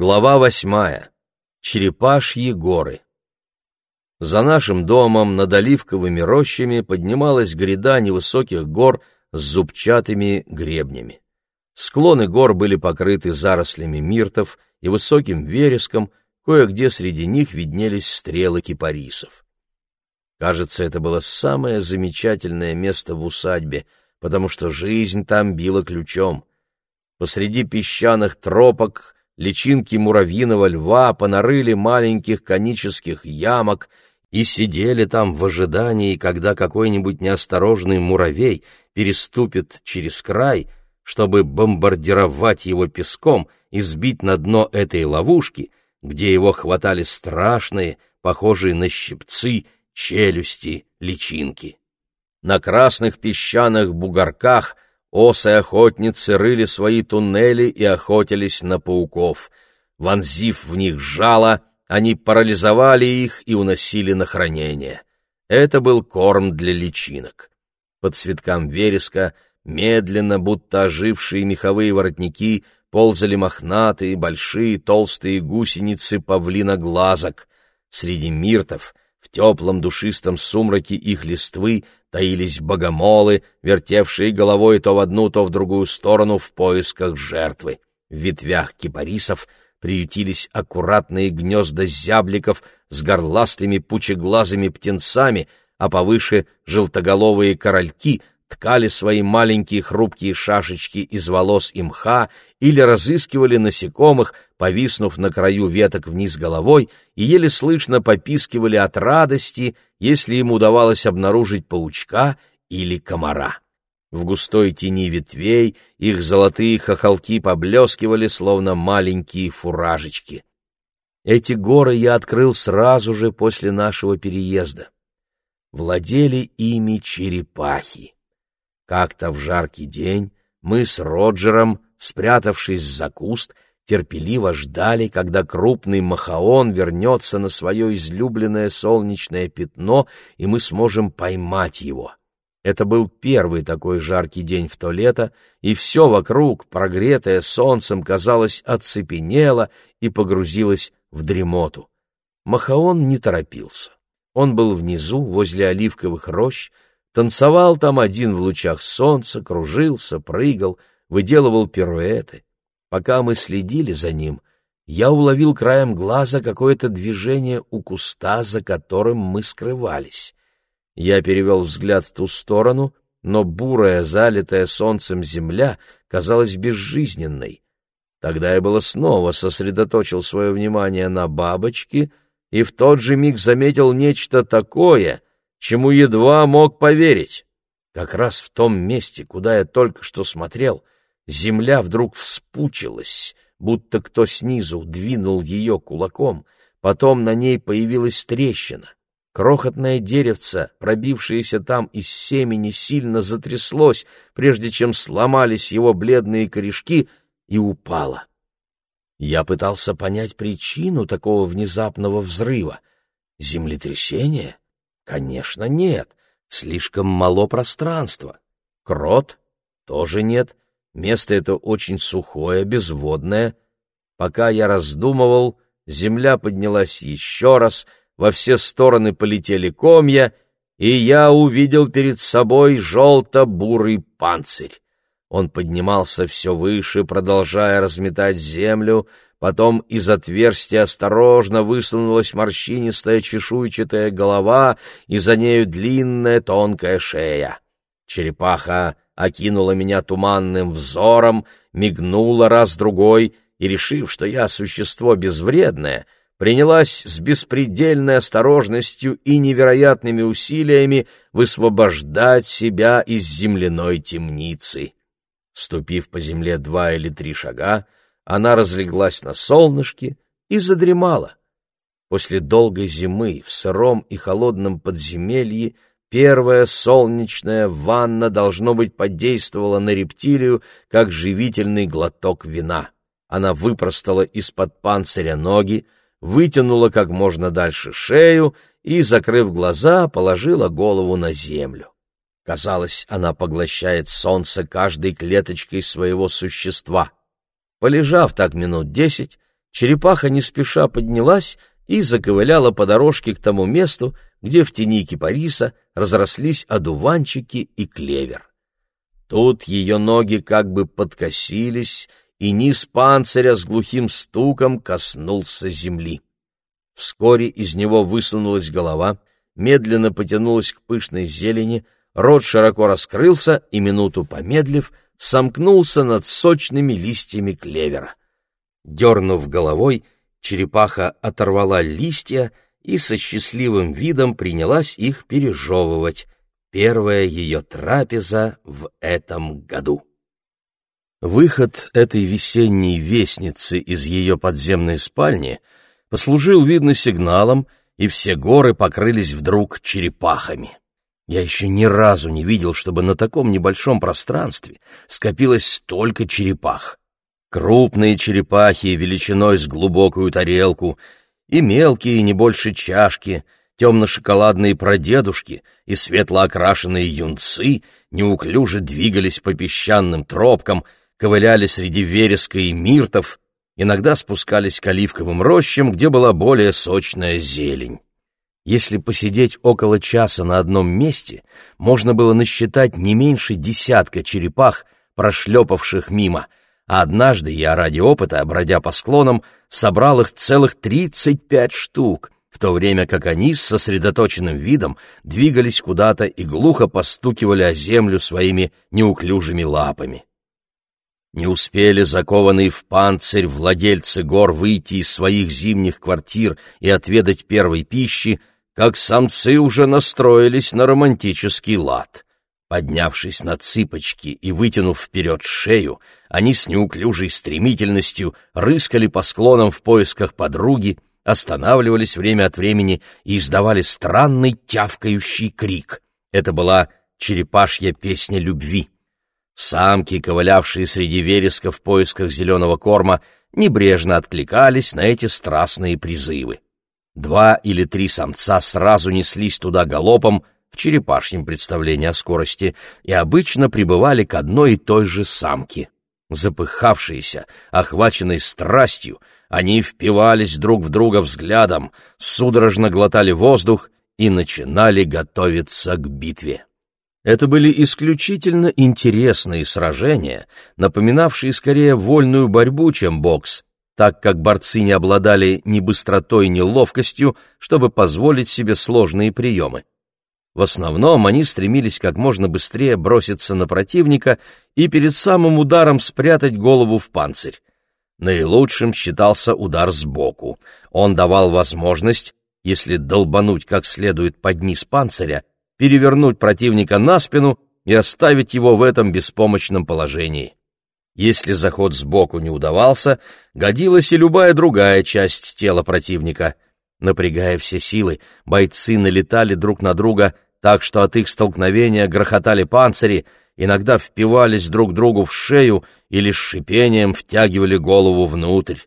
Глава восьмая. Черепашьи горы. За нашим домом над оливковыми рощами поднималась гряда невысоких гор с зубчатыми гребнями. Склоны гор были покрыты зарослями миртов и высоким вереском, кое-где среди них виднелись стрелы кипарисов. Кажется, это было самое замечательное место в усадьбе, потому что жизнь там била ключом. Посреди песчаных тропок личинки муравьиного льва понарыли маленьких конических ямок и сидели там в ожидании, когда какой-нибудь неосторожный муравей переступит через край, чтобы бомбардировать его песком и сбить на дно этой ловушки, где его хватали страшные, похожие на щипцы, челюсти, личинки. На красных песчаных бугорках — Осы-охотницы рыли свои туннели и охотились на пауков. Вонзив в них жало, они парализовали их и уносили на хранение. Это был корм для личинок. Под цветкам вереска медленно, будто ожившие меховые воротники, ползали мохнатые, большие, толстые гусеницы павлиноглазок. Среди миртов, в теплом душистом сумраке их листвы, таились богомолы, вертевшие головой то в одну, то в другую сторону в поисках жертвы. В ветвях кипарисов приютились аккуратные гнезда зябликов с горластыми пучеглазыми птенцами, а повыше желтоголовые корольки ткали свои маленькие хрупкие шашечки из волос и мха или разыскивали насекомых, повиснув на краю веток вниз головой, и еле слышно попискивали от радости — если им удавалось обнаружить паучка или комара. В густой тени ветвей их золотые хохолки поблескивали, словно маленькие фуражечки. Эти горы я открыл сразу же после нашего переезда. Владели ими черепахи. Как-то в жаркий день мы с Роджером, спрятавшись за куст, терпеливо ждали, когда крупный махаон вернется на свое излюбленное солнечное пятно, и мы сможем поймать его. Это был первый такой жаркий день в то лето, и все вокруг, прогретое солнцем, казалось, оцепенело и погрузилось в дремоту. Махаон не торопился. Он был внизу, возле оливковых рощ, танцевал там один в лучах солнца, кружился, прыгал, выделывал пируэты. Пока мы следили за ним, я уловил краем глаза какое-то движение у куста, за которым мы скрывались. Я перевел взгляд в ту сторону, но бурая, залитая солнцем земля казалась безжизненной. Тогда я было снова сосредоточил свое внимание на бабочке и в тот же миг заметил нечто такое, чему едва мог поверить. Как раз в том месте, куда я только что смотрел — Земля вдруг вспучилась, будто кто снизу двинул ее кулаком, потом на ней появилась трещина. Крохотное деревце, пробившееся там из семени, сильно затряслось, прежде чем сломались его бледные корешки, и упало. Я пытался понять причину такого внезапного взрыва. Землетрясение? Конечно, нет. Слишком мало пространства. Крот? Тоже нет. Место это очень сухое, безводное. Пока я раздумывал, земля поднялась еще раз, во все стороны полетели комья, и я увидел перед собой желто-бурый панцирь. Он поднимался все выше, продолжая разметать землю, потом из отверстия осторожно высунулась морщинистая чешуйчатая голова, и за нею длинная тонкая шея. Черепаха окинула меня туманным взором, мигнула раз-другой и, решив, что я существо безвредное, принялась с беспредельной осторожностью и невероятными усилиями высвобождать себя из земляной темницы. Ступив по земле два или три шага, она разлеглась на солнышке и задремала. После долгой зимы в сыром и холодном подземелье Первая солнечная ванна, должно быть, подействовала на рептилию, как живительный глоток вина. Она выпростала из-под панциря ноги, вытянула как можно дальше шею и, закрыв глаза, положила голову на землю. Казалось, она поглощает солнце каждой клеточкой своего существа. Полежав так минут десять, черепаха не спеша поднялась и заковыляла по дорожке к тому месту, где в тени кипариса разрослись одуванчики и клевер. Тут ее ноги как бы подкосились, и низ панциря с глухим стуком коснулся земли. Вскоре из него высунулась голова, медленно потянулась к пышной зелени, рот широко раскрылся и, минуту помедлив, сомкнулся над сочными листьями клевера. Дернув головой, черепаха оторвала листья и со счастливым видом принялась их пережевывать. Первая ее трапеза в этом году. Выход этой весенней вестницы из ее подземной спальни послужил, видно, сигналом, и все горы покрылись вдруг черепахами. Я еще ни разу не видел, чтобы на таком небольшом пространстве скопилось столько черепах. Крупные черепахи величиной с глубокую тарелку, и мелкие, не больше чашки, темно-шоколадные прадедушки и светло окрашенные юнцы неуклюже двигались по песчаным тропкам — ковыляли среди вереска и миртов, иногда спускались к оливковым рощам, где была более сочная зелень. Если посидеть около часа на одном месте, можно было насчитать не меньше десятка черепах, прошлепавших мимо, а однажды я ради опыта, бродя по склонам, собрал их целых тридцать пять штук, в то время как они с сосредоточенным видом двигались куда-то и глухо постукивали о землю своими неуклюжими лапами. Не успели закованные в панцирь владельцы гор выйти из своих зимних квартир и отведать первой пищи, как самцы уже настроились на романтический лад. Поднявшись на цыпочки и вытянув вперед шею, они с неуклюжей стремительностью рыскали по склонам в поисках подруги, останавливались время от времени и издавали странный тявкающий крик. Это была черепашья песня любви. Самки, ковылявшие среди вереска в поисках зеленого корма, небрежно откликались на эти страстные призывы. Два или три самца сразу неслись туда галопом, черепашьем представлении о скорости, и обычно прибывали к одной и той же самке. Запыхавшиеся, охваченные страстью, они впивались друг в друга взглядом, судорожно глотали воздух и начинали готовиться к битве. Это были исключительно интересные сражения, напоминавшие скорее вольную борьбу, чем бокс, так как борцы не обладали ни быстротой, ни ловкостью, чтобы позволить себе сложные приемы. В основном они стремились как можно быстрее броситься на противника и перед самым ударом спрятать голову в панцирь. Наилучшим считался удар сбоку. Он давал возможность, если долбануть как следует под низ панциря, перевернуть противника на спину и оставить его в этом беспомощном положении. Если заход сбоку не удавался, годилась и любая другая часть тела противника. Напрягая все силы, бойцы налетали друг на друга так, что от их столкновения грохотали панцири, иногда впивались друг другу в шею или с шипением втягивали голову внутрь.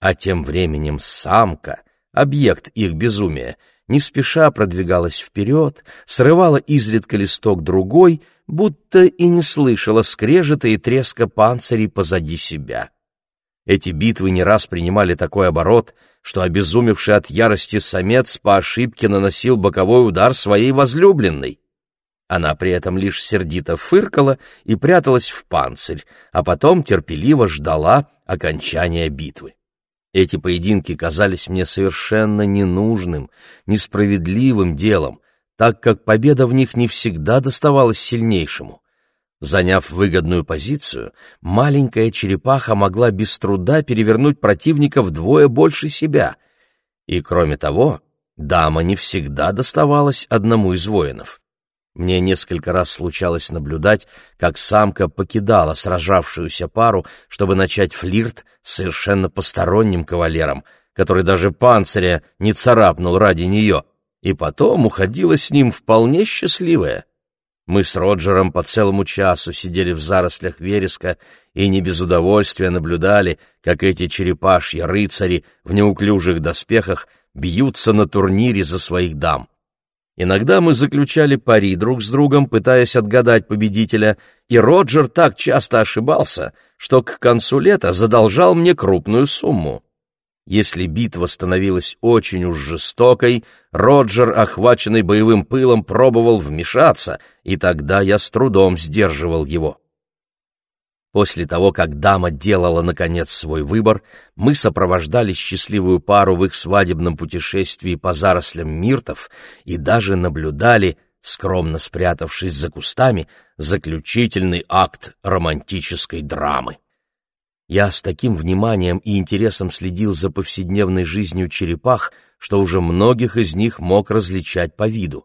А тем временем самка, объект их безумия, не спеша продвигалась вперед, срывала изредка листок другой, будто и не слышала скрежета и треска панцирей позади себя. Эти битвы не раз принимали такой оборот, что обезумевший от ярости самец по ошибке наносил боковой удар своей возлюбленной. Она при этом лишь сердито фыркала и пряталась в панцирь, а потом терпеливо ждала окончания битвы. Эти поединки казались мне совершенно ненужным, несправедливым делом, так как победа в них не всегда доставалась сильнейшему. Заняв выгодную позицию, маленькая черепаха могла без труда перевернуть противника вдвое больше себя. И, кроме того, дама не всегда доставалась одному из воинов. Мне несколько раз случалось наблюдать, как самка покидала сражавшуюся пару, чтобы начать флирт с совершенно посторонним кавалером, который даже панциря не царапнул ради нее, и потом уходила с ним вполне счастливая. Мы с Роджером по целому часу сидели в зарослях вереска и не без удовольствия наблюдали, как эти черепашьи рыцари в неуклюжих доспехах бьются на турнире за своих дам. Иногда мы заключали пари друг с другом, пытаясь отгадать победителя, и Роджер так часто ошибался, что к концу лета задолжал мне крупную сумму. Если битва становилась очень уж жестокой, Роджер, охваченный боевым пылом, пробовал вмешаться, и тогда я с трудом сдерживал его. После того, как дама делала, наконец, свой выбор, мы сопровождали счастливую пару в их свадебном путешествии по зарослям миртов и даже наблюдали, скромно спрятавшись за кустами, заключительный акт романтической драмы. Я с таким вниманием и интересом следил за повседневной жизнью черепах, что уже многих из них мог различать по виду.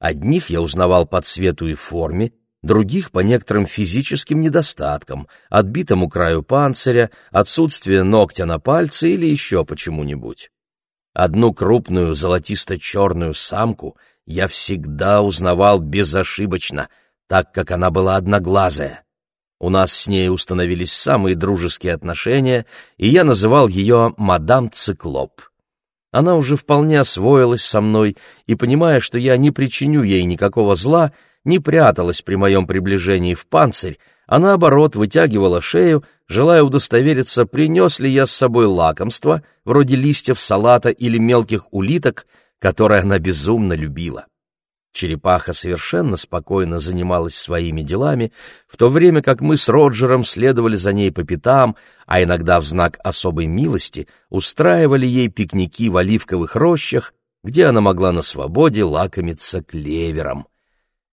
Одних я узнавал по цвету и форме, других по некоторым физическим недостаткам, отбитому краю панциря, отсутствию ногтя на пальце или еще почему-нибудь. Одну крупную золотисто-черную самку я всегда узнавал безошибочно, так как она была одноглазая. У нас с ней установились самые дружеские отношения, и я называл ее «мадам Циклоп». Она уже вполне освоилась со мной, и, понимая, что я не причиню ей никакого зла, не пряталась при моем приближении в панцирь, а наоборот вытягивала шею, желая удостовериться, принес ли я с собой лакомство, вроде листьев салата или мелких улиток, которые она безумно любила. Черепаха совершенно спокойно занималась своими делами, в то время как мы с Роджером следовали за ней по пятам, а иногда в знак особой милости устраивали ей пикники в оливковых рощах, где она могла на свободе лакомиться клевером.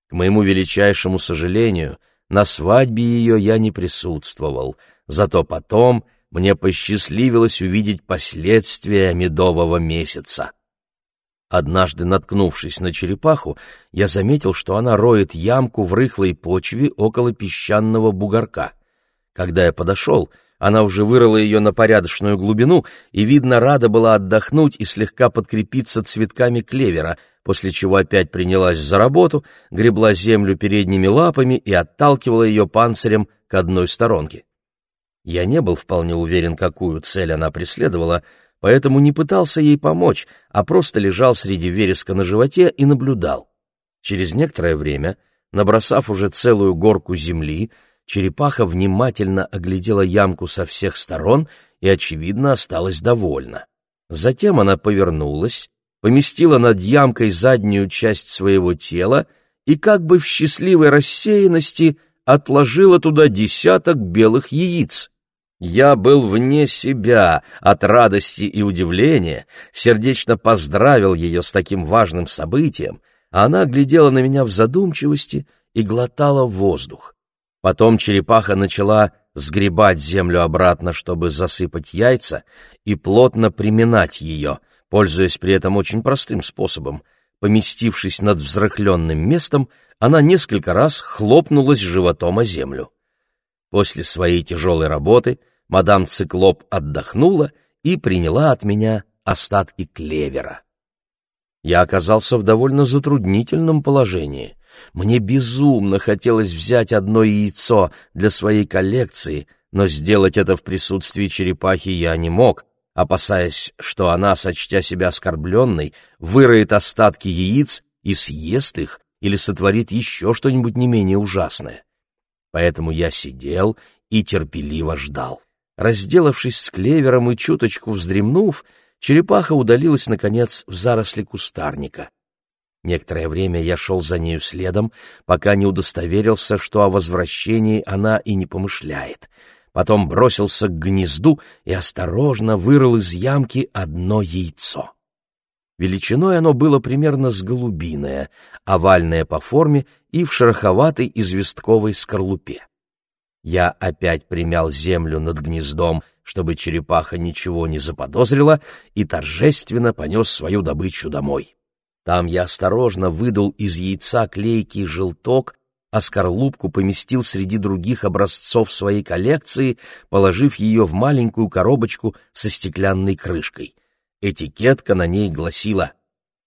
К моему величайшему сожалению, на свадьбе ее я не присутствовал, зато потом мне посчастливилось увидеть последствия медового месяца. Однажды, наткнувшись на черепаху, я заметил, что она роет ямку в рыхлой почве около песчаного бугорка. Когда я подошел, она уже вырыла ее на порядочную глубину и, видно, рада была отдохнуть и слегка подкрепиться цветками клевера, после чего опять принялась за работу, гребла землю передними лапами и отталкивала ее панцирем к одной сторонке. Я не был вполне уверен, какую цель она преследовала, поэтому не пытался ей помочь, а просто лежал среди вереска на животе и наблюдал. Через некоторое время, набросав уже целую горку земли, черепаха внимательно оглядела ямку со всех сторон и, очевидно, осталась довольна. Затем она повернулась, поместила над ямкой заднюю часть своего тела и как бы в счастливой рассеянности отложила туда десяток белых яиц. Я был вне себя от радости и удивления, сердечно поздравил ее с таким важным событием, а она глядела на меня в задумчивости и глотала воздух. Потом черепаха начала сгребать землю обратно, чтобы засыпать яйца, и плотно приминать ее, пользуясь при этом очень простым способом. Поместившись над взрыхленным местом, она несколько раз хлопнулась животом о землю. После своей тяжелой работы мадам Циклоп отдохнула и приняла от меня остатки клевера. Я оказался в довольно затруднительном положении. Мне безумно хотелось взять одно яйцо для своей коллекции, но сделать это в присутствии черепахи я не мог, опасаясь, что она, сочтя себя оскорбленной, выроет остатки яиц и съест их или сотворит еще что-нибудь не менее ужасное поэтому я сидел и терпеливо ждал. Разделавшись с клевером и чуточку вздремнув, черепаха удалилась, наконец, в заросли кустарника. Некоторое время я шел за нею следом, пока не удостоверился, что о возвращении она и не помышляет. Потом бросился к гнезду и осторожно вырыл из ямки одно яйцо. Величиной оно было примерно с голубиное, овальное по форме и в шероховатой известковой скорлупе. Я опять примял землю над гнездом, чтобы черепаха ничего не заподозрила, и торжественно понес свою добычу домой. Там я осторожно выдул из яйца клейкий желток, а скорлупку поместил среди других образцов своей коллекции, положив ее в маленькую коробочку со стеклянной крышкой — Этикетка на ней гласила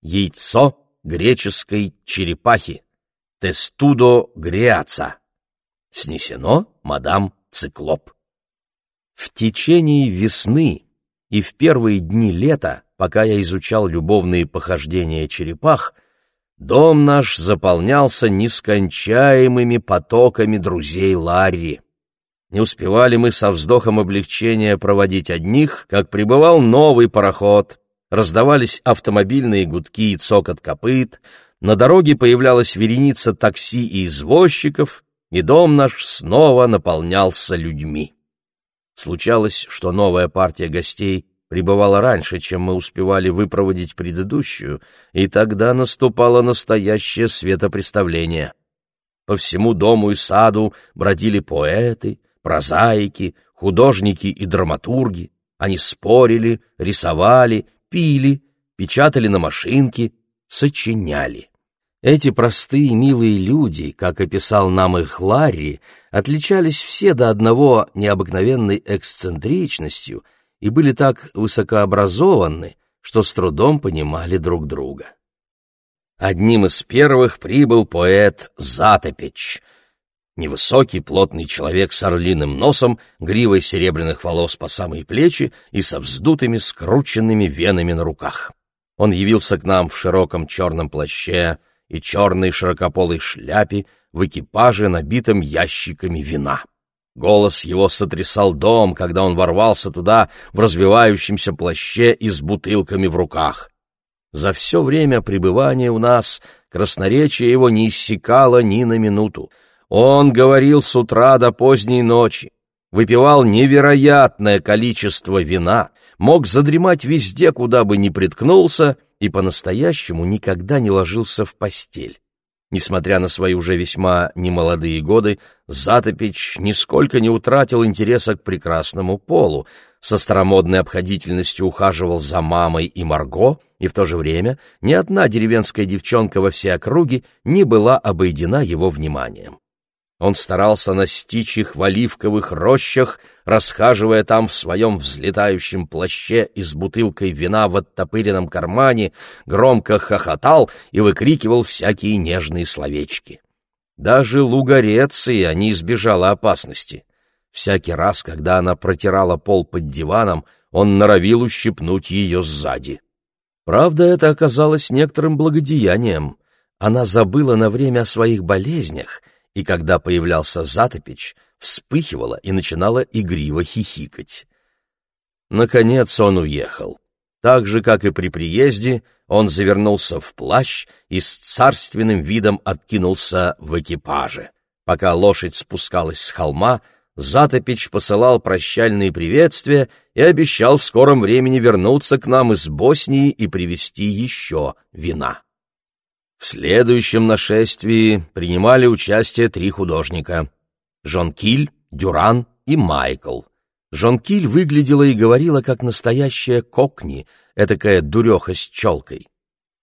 «Яйцо греческой черепахи. Тестудо греаца. Снесено мадам Циклоп». В течение весны и в первые дни лета, пока я изучал любовные похождения черепах, дом наш заполнялся нескончаемыми потоками друзей Ларри. Не успевали мы со вздохом облегчения проводить одних, как прибывал новый пароход. Раздавались автомобильные гудки и цокот копыт, на дороге появлялась вереница такси и извозчиков, и дом наш снова наполнялся людьми. Случалось, что новая партия гостей прибывала раньше, чем мы успевали выпроводить предыдущую, и тогда наступало настоящее светопреставление. По всему дому и саду бродили поэты, прозаики, художники и драматурги. Они спорили, рисовали, пили, печатали на машинке, сочиняли. Эти простые милые люди, как описал нам их Ларри, отличались все до одного необыкновенной эксцентричностью и были так высокообразованы, что с трудом понимали друг друга. Одним из первых прибыл поэт Затопич, невысокий плотный человек с орлиным носом, гривой серебряных волос по самые плечи и со вздутыми скрученными венами на руках. Он явился к нам в широком черном плаще и черной широкополой шляпе в экипаже, набитом ящиками вина. Голос его сотрясал дом, когда он ворвался туда в развивающемся плаще и с бутылками в руках. За все время пребывания у нас красноречие его не иссякало ни на минуту. Он говорил с утра до поздней ночи, выпивал невероятное количество вина, мог задремать везде, куда бы ни приткнулся, и по-настоящему никогда не ложился в постель. Несмотря на свои уже весьма немолодые годы, Затопич нисколько не утратил интереса к прекрасному полу, со старомодной обходительностью ухаживал за мамой и Марго, и в то же время ни одна деревенская девчонка во всей округе не была обойдена его вниманием. Он старался настичь их в оливковых рощах, расхаживая там в своем взлетающем плаще и с бутылкой вина в оттопыренном кармане, громко хохотал и выкрикивал всякие нежные словечки. Даже Лугареция не избежала опасности. Всякий раз, когда она протирала пол под диваном, он норовил ущипнуть ее сзади. Правда, это оказалось некоторым благодеянием. Она забыла на время о своих болезнях — и когда появлялся Затопич, вспыхивала и начинала игриво хихикать. Наконец он уехал. Так же, как и при приезде, он завернулся в плащ и с царственным видом откинулся в экипаже. Пока лошадь спускалась с холма, Затопич посылал прощальные приветствия и обещал в скором времени вернуться к нам из Боснии и привезти еще вина. В следующем нашествии принимали участие три художника — Жон Киль, Дюран и Майкл. Жон Киль выглядела и говорила как настоящая кокни, этакая дуреха с челкой.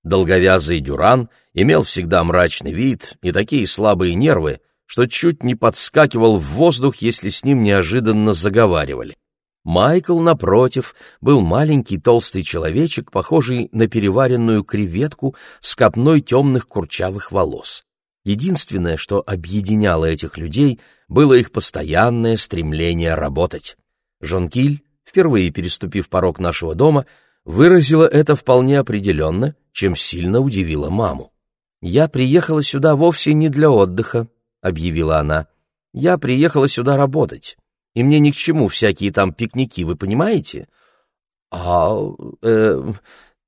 Долговязый Дюран имел всегда мрачный вид и такие слабые нервы, что чуть не подскакивал в воздух, если с ним неожиданно заговаривали. Майкл, напротив, был маленький толстый человечек, похожий на переваренную креветку с копной темных курчавых волос. Единственное, что объединяло этих людей, было их постоянное стремление работать. Жонкиль, впервые переступив порог нашего дома, выразила это вполне определенно, чем сильно удивила маму. «Я приехала сюда вовсе не для отдыха», — объявила она. «Я приехала сюда работать и мне ни к чему всякие там пикники, вы понимаете? А, э,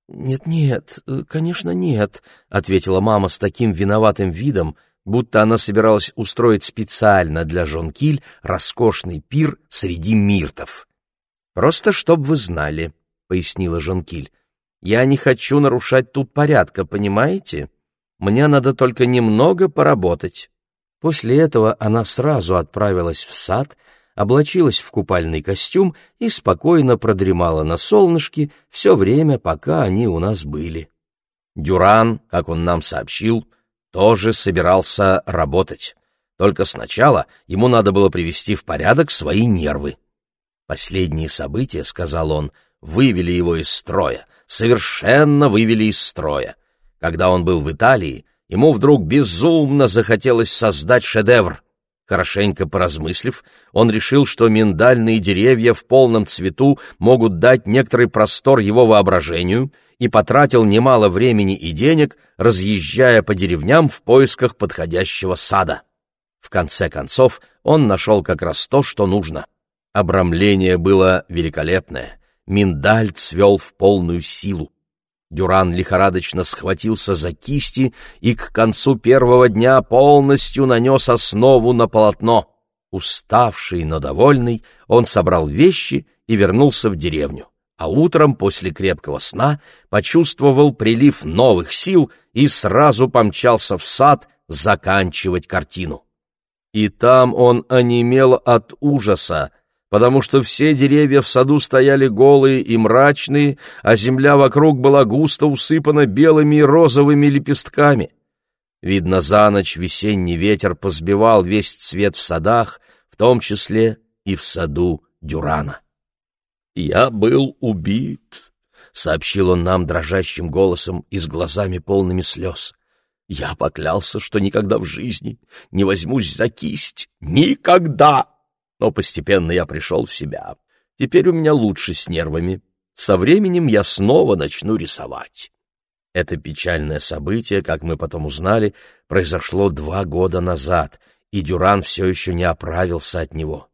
нет-нет, конечно, нет, ответила мама с таким виноватым видом, будто она собиралась устроить специально для Жон Киль роскошный пир среди миртов. Просто чтоб вы знали, пояснила Жон Киль. Я не хочу нарушать тут порядка, понимаете? Мне надо только немного поработать. После этого она сразу отправилась в сад облачилась в купальный костюм и спокойно продремала на солнышке все время, пока они у нас были. Дюран, как он нам сообщил, тоже собирался работать. Только сначала ему надо было привести в порядок свои нервы. Последние события, — сказал он, — вывели его из строя, совершенно вывели из строя. Когда он был в Италии, ему вдруг безумно захотелось создать шедевр — Хорошенько поразмыслив, он решил, что миндальные деревья в полном цвету могут дать некоторый простор его воображению, и потратил немало времени и денег, разъезжая по деревням в поисках подходящего сада. В конце концов, он нашел как раз то, что нужно. Обрамление было великолепное. Миндаль цвел в полную силу. Дюран лихорадочно схватился за кисти и к концу первого дня полностью нанес основу на полотно. Уставший, но довольный, он собрал вещи и вернулся в деревню. А утром, после крепкого сна, почувствовал прилив новых сил и сразу помчался в сад заканчивать картину. И там он онемел от ужаса, потому что все деревья в саду стояли голые и мрачные, а земля вокруг была густо усыпана белыми и розовыми лепестками. Видно, за ночь весенний ветер позбивал весь цвет в садах, в том числе и в саду Дюрана. «Я был убит», — сообщил он нам дрожащим голосом и с глазами полными слез. «Я поклялся, что никогда в жизни не возьмусь за кисть. Никогда!» Но постепенно я пришел в себя. Теперь у меня лучше с нервами. Со временем я снова начну рисовать. Это печальное событие, как мы потом узнали, произошло два года назад, и Дюран все еще не оправился от него.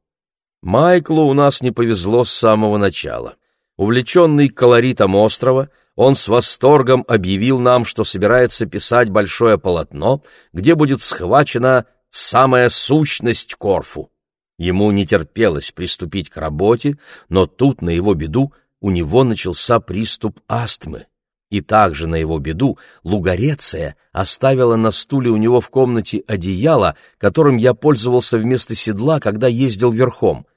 Майклу у нас не повезло с самого начала. Увлеченный колоритом острова, он с восторгом объявил нам, что собирается писать большое полотно, где будет схвачена самая сущность Корфу. Ему не терпелось приступить к работе, но тут, на его беду, у него начался приступ астмы. И также на его беду Лугареция оставила на стуле у него в комнате одеяло, которым я пользовался вместо седла, когда ездил верхом.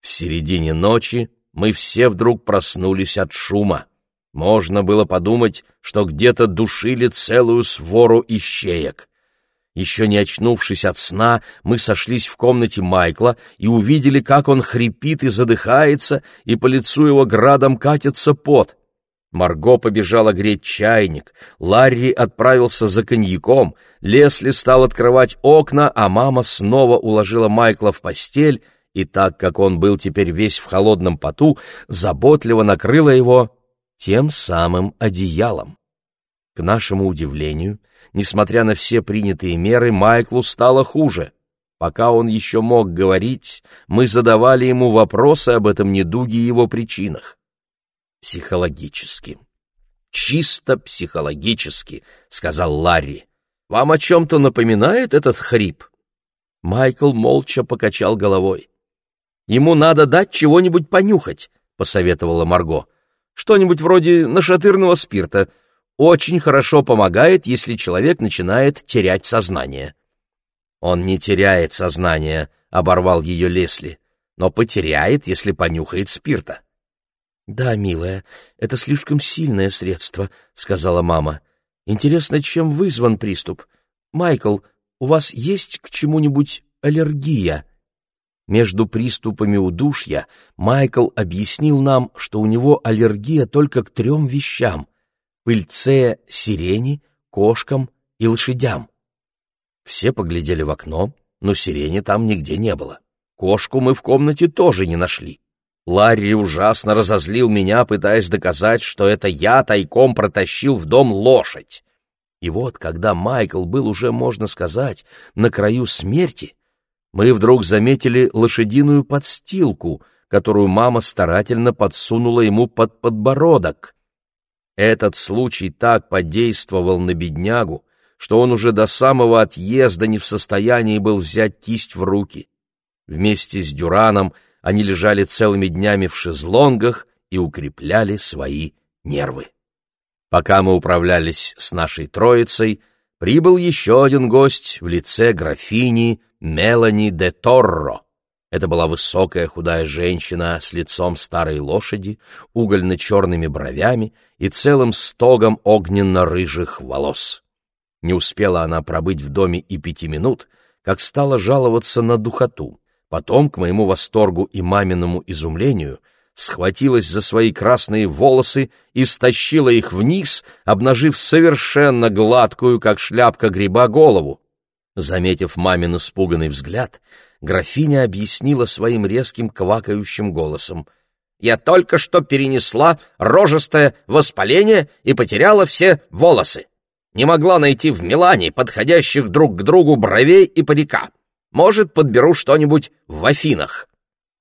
В середине ночи мы все вдруг проснулись от шума. Можно было подумать, что где-то душили целую свору ищеек. Еще не очнувшись от сна, мы сошлись в комнате Майкла и увидели, как он хрипит и задыхается, и по лицу его градом катится пот. Марго побежала греть чайник, Ларри отправился за коньяком, Лесли стал открывать окна, а мама снова уложила Майкла в постель, и так как он был теперь весь в холодном поту, заботливо накрыла его тем самым одеялом. К нашему удивлению, несмотря на все принятые меры, Майклу стало хуже. Пока он еще мог говорить, мы задавали ему вопросы об этом недуге и его причинах. «Психологически. Чисто психологически», — сказал Ларри. «Вам о чем-то напоминает этот хрип?» Майкл молча покачал головой. «Ему надо дать чего-нибудь понюхать», — посоветовала Марго. «Что-нибудь вроде нашатырного спирта, очень хорошо помогает, если человек начинает терять сознание. Он не теряет сознание, оборвал ее Лесли, но потеряет, если понюхает спирта. Да, милая, это слишком сильное средство, сказала мама. Интересно, чем вызван приступ? Майкл, у вас есть к чему-нибудь аллергия? Между приступами удушья Майкл объяснил нам, что у него аллергия только к трем вещам пыльце сирени, кошкам и лошадям. Все поглядели в окно, но сирени там нигде не было. Кошку мы в комнате тоже не нашли. Ларри ужасно разозлил меня, пытаясь доказать, что это я тайком протащил в дом лошадь. И вот, когда Майкл был уже, можно сказать, на краю смерти, мы вдруг заметили лошадиную подстилку, которую мама старательно подсунула ему под подбородок. Этот случай так подействовал на беднягу, что он уже до самого отъезда не в состоянии был взять кисть в руки. Вместе с Дюраном они лежали целыми днями в шезлонгах и укрепляли свои нервы. Пока мы управлялись с нашей троицей, прибыл еще один гость в лице графини Мелани де Торро. Это была высокая худая женщина с лицом старой лошади, угольно-черными бровями и целым стогом огненно-рыжих волос. Не успела она пробыть в доме и пяти минут, как стала жаловаться на духоту. Потом, к моему восторгу и маминому изумлению, схватилась за свои красные волосы и стащила их вниз, обнажив совершенно гладкую, как шляпка гриба, голову. Заметив мамин испуганный взгляд, графиня объяснила своим резким квакающим голосом. «Я только что перенесла рожестое воспаление и потеряла все волосы. Не могла найти в Милане подходящих друг к другу бровей и парика. Может, подберу что-нибудь в Афинах».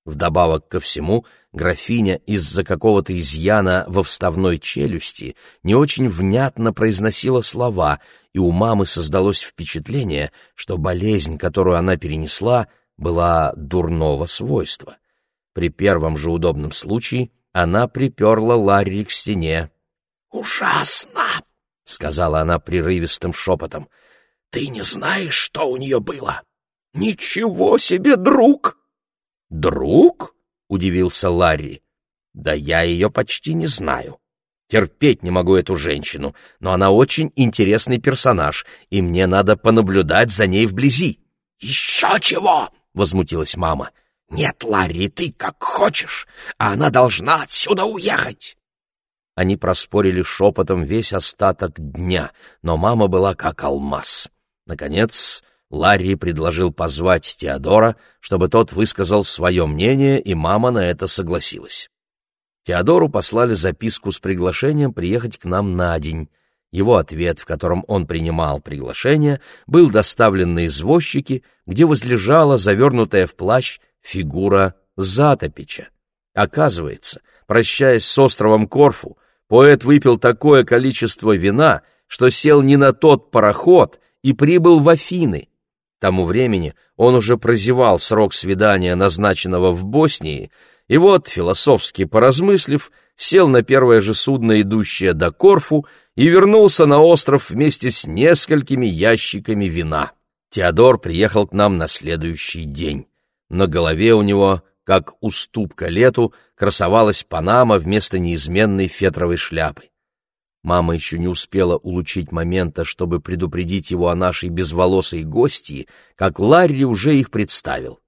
Вдобавок ко всему, графиня из-за какого-то изъяна во вставной челюсти не очень внятно произносила слова, и у мамы создалось впечатление, что болезнь, которую она перенесла, была дурного свойства. При первом же удобном случае она приперла Ларри к стене. «Ужасно!» — сказала она прерывистым шепотом. «Ты не знаешь, что у нее было?» «Ничего себе, друг!» «Друг?» — удивился Ларри. «Да я ее почти не знаю. Терпеть не могу эту женщину, но она очень интересный персонаж, и мне надо понаблюдать за ней вблизи». «Еще чего!» — возмутилась мама. «Нет, Ларри, ты как хочешь, а она должна отсюда уехать!» Они проспорили шепотом весь остаток дня, но мама была как алмаз. Наконец, Ларри предложил позвать Теодора, чтобы тот высказал свое мнение, и мама на это согласилась. Теодору послали записку с приглашением приехать к нам на день. Его ответ, в котором он принимал приглашение, был доставлен на извозчики, где возлежала завернутая в плащ фигура Затопича. Оказывается, прощаясь с островом Корфу, поэт выпил такое количество вина, что сел не на тот пароход и прибыл в Афины. К тому времени он уже прозевал срок свидания, назначенного в Боснии, и вот, философски поразмыслив, сел на первое же судно, идущее до Корфу, и вернулся на остров вместе с несколькими ящиками вина. Теодор приехал к нам на следующий день. На голове у него, как уступка лету, красовалась панама вместо неизменной фетровой шляпы. Мама еще не успела улучить момента, чтобы предупредить его о нашей безволосой гости, как Ларри уже их представил.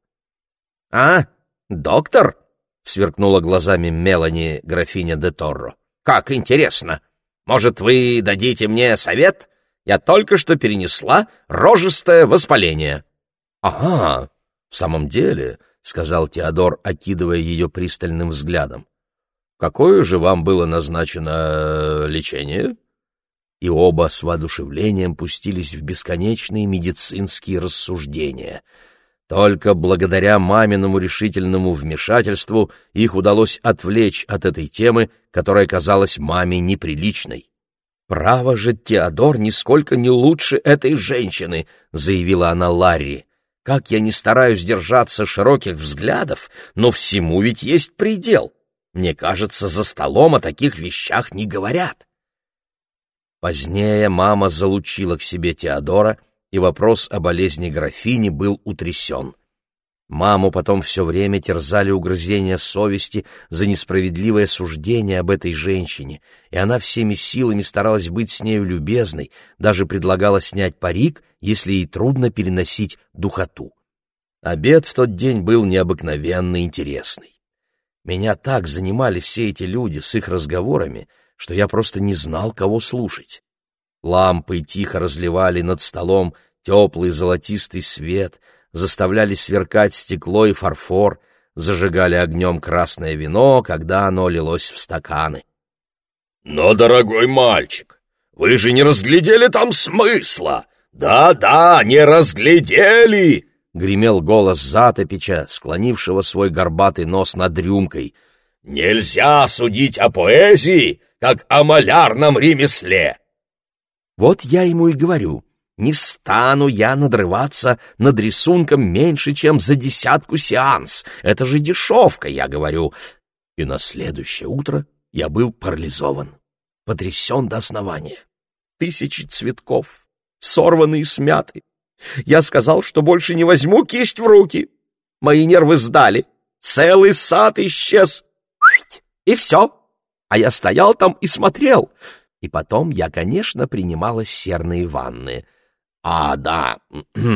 «А, доктор?» — сверкнула глазами Мелани, графиня де Торро. «Как интересно! Может, вы дадите мне совет? Я только что перенесла рожистое воспаление». «Ага, в самом деле», — сказал Теодор, окидывая ее пристальным взглядом. «Какое же вам было назначено э, лечение?» И оба с воодушевлением пустились в бесконечные медицинские рассуждения — только благодаря маминому решительному вмешательству их удалось отвлечь от этой темы, которая казалась маме неприличной. «Право же, Теодор нисколько не лучше этой женщины», — заявила она Ларри. «Как я не стараюсь держаться широких взглядов, но всему ведь есть предел. Мне кажется, за столом о таких вещах не говорят». Позднее мама залучила к себе Теодора — и вопрос о болезни графини был утрясен. Маму потом все время терзали угрызения совести за несправедливое суждение об этой женщине, и она всеми силами старалась быть с нею любезной, даже предлагала снять парик, если ей трудно переносить духоту. Обед в тот день был необыкновенно интересный. Меня так занимали все эти люди с их разговорами, что я просто не знал, кого слушать. Лампы тихо разливали над столом теплый золотистый свет, заставляли сверкать стекло и фарфор, зажигали огнем красное вино, когда оно лилось в стаканы. «Но, дорогой мальчик, вы же не разглядели там смысла! Да-да, не разглядели!» — гремел голос Затопича, склонившего свой горбатый нос над рюмкой. «Нельзя судить о поэзии, как о малярном ремесле!» Вот я ему и говорю, не стану я надрываться над рисунком меньше, чем за десятку сеанс. Это же дешевка, я говорю. И на следующее утро я был парализован, потрясен до основания. Тысячи цветков, сорванные и смяты. Я сказал, что больше не возьму кисть в руки. Мои нервы сдали. Целый сад исчез. И все. А я стоял там и смотрел — и потом я, конечно, принимала серные ванны. А, да,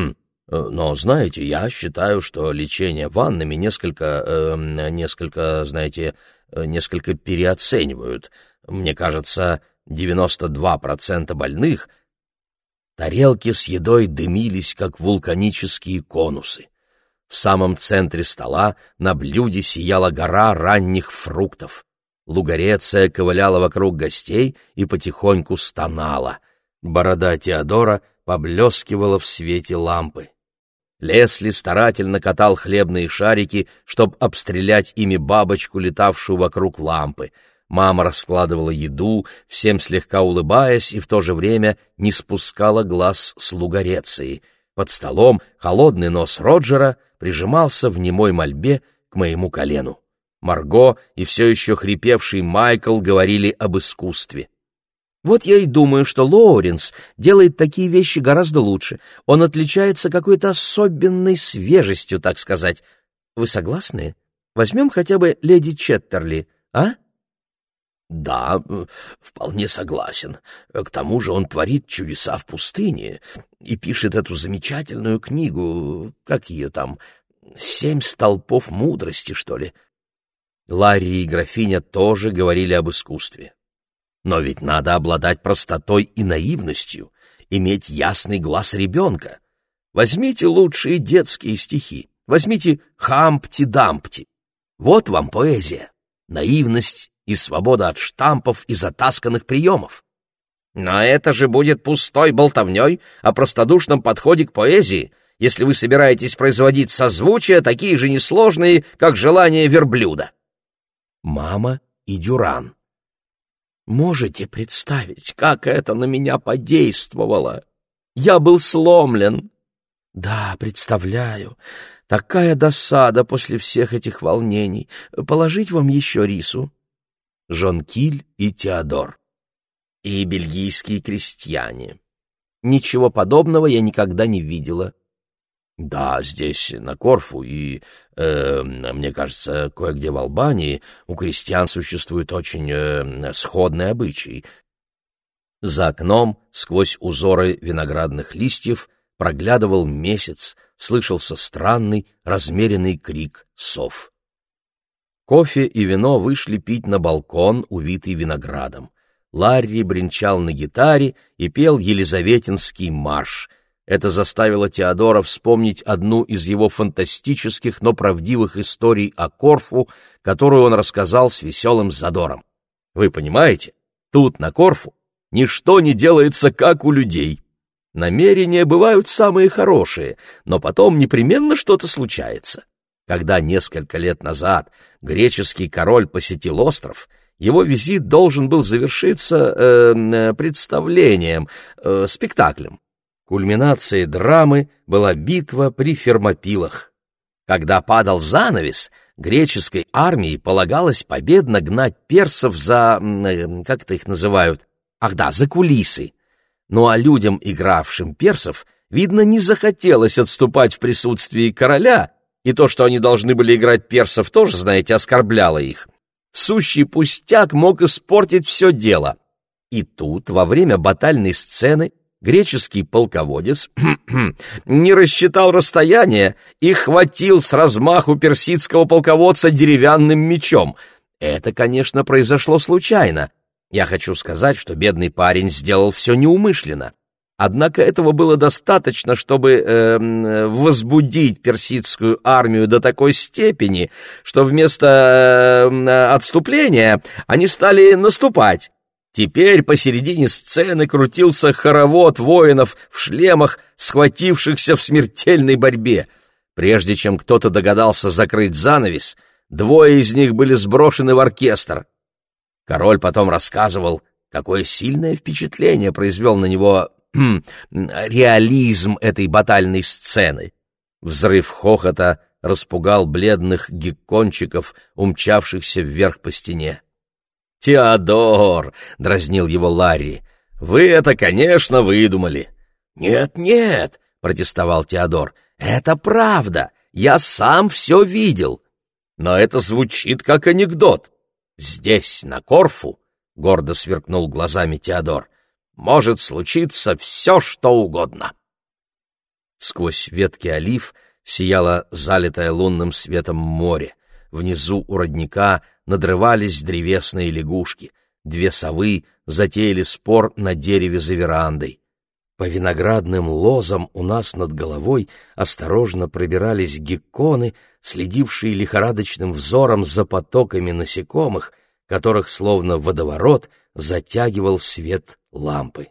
но, знаете, я считаю, что лечение ваннами несколько, э, несколько, знаете, несколько переоценивают. Мне кажется, 92% больных Тарелки с едой дымились, как вулканические конусы. В самом центре стола на блюде сияла гора ранних фруктов. Лугареция ковыляла вокруг гостей и потихоньку стонала. Борода Теодора поблескивала в свете лампы. Лесли старательно катал хлебные шарики, чтобы обстрелять ими бабочку, летавшую вокруг лампы. Мама раскладывала еду, всем слегка улыбаясь и в то же время не спускала глаз с лугареции. Под столом холодный нос Роджера прижимался в немой мольбе к моему колену. Марго и все еще хрипевший Майкл говорили об искусстве. Вот я и думаю, что Лоуренс делает такие вещи гораздо лучше. Он отличается какой-то особенной свежестью, так сказать. Вы согласны? Возьмем хотя бы леди Четтерли, а? Да, вполне согласен. К тому же он творит чудеса в пустыне и пишет эту замечательную книгу, как ее там, «Семь столпов мудрости», что ли. Ларри и графиня тоже говорили об искусстве. Но ведь надо обладать простотой и наивностью, иметь ясный глаз ребенка. Возьмите лучшие детские стихи, возьмите «Хампти-дампти». Вот вам поэзия, наивность и свобода от штампов и затасканных приемов. Но это же будет пустой болтовней о простодушном подходе к поэзии, если вы собираетесь производить созвучия, такие же несложные, как желание верблюда. Мама и Дюран. Можете представить, как это на меня подействовало? Я был сломлен. Да, представляю. Такая досада после всех этих волнений. Положить вам еще рису? Жон Киль и Теодор. И бельгийские крестьяне. Ничего подобного я никогда не видела. Да, здесь, на Корфу, и, э, мне кажется, кое-где в Албании у крестьян существует очень э, сходный обычай. За окном, сквозь узоры виноградных листьев, проглядывал месяц, слышался странный, размеренный крик сов. Кофе и вино вышли пить на балкон, увитый виноградом. Ларри бренчал на гитаре и пел елизаветинский марш — это заставило Теодора вспомнить одну из его фантастических, но правдивых историй о Корфу, которую он рассказал с веселым задором. Вы понимаете, тут, на Корфу, ничто не делается, как у людей. Намерения бывают самые хорошие, но потом непременно что-то случается. Когда несколько лет назад греческий король посетил остров, его визит должен был завершиться э, э представлением, э, спектаклем. Кульминацией драмы была битва при Фермопилах. Когда падал занавес, греческой армии полагалось победно гнать персов за... Э, как-то их называют? Ах да, за кулисы. Ну а людям, игравшим персов, видно, не захотелось отступать в присутствии короля, и то, что они должны были играть персов, тоже, знаете, оскорбляло их. Сущий пустяк мог испортить все дело. И тут, во время батальной сцены, греческий полководец не рассчитал расстояние и хватил с размаху персидского полководца деревянным мечом. Это, конечно, произошло случайно. Я хочу сказать, что бедный парень сделал все неумышленно. Однако этого было достаточно, чтобы э, возбудить персидскую армию до такой степени, что вместо э, отступления они стали наступать. Теперь посередине сцены крутился хоровод воинов в шлемах, схватившихся в смертельной борьбе. Прежде чем кто-то догадался закрыть занавес, двое из них были сброшены в оркестр. Король потом рассказывал, какое сильное впечатление произвел на него хм, реализм этой батальной сцены. Взрыв хохота распугал бледных геккончиков, умчавшихся вверх по стене. «Теодор!» — дразнил его Ларри. «Вы это, конечно, выдумали». «Нет-нет!» — протестовал Теодор. «Это правда! Я сам все видел!» «Но это звучит как анекдот. Здесь, на Корфу, — гордо сверкнул глазами Теодор, — может случиться все, что угодно». Сквозь ветки олив сияло залитое лунным светом море. Внизу у родника надрывались древесные лягушки. Две совы затеяли спор на дереве за верандой. По виноградным лозам у нас над головой осторожно пробирались гекконы, следившие лихорадочным взором за потоками насекомых, которых, словно водоворот, затягивал свет лампы.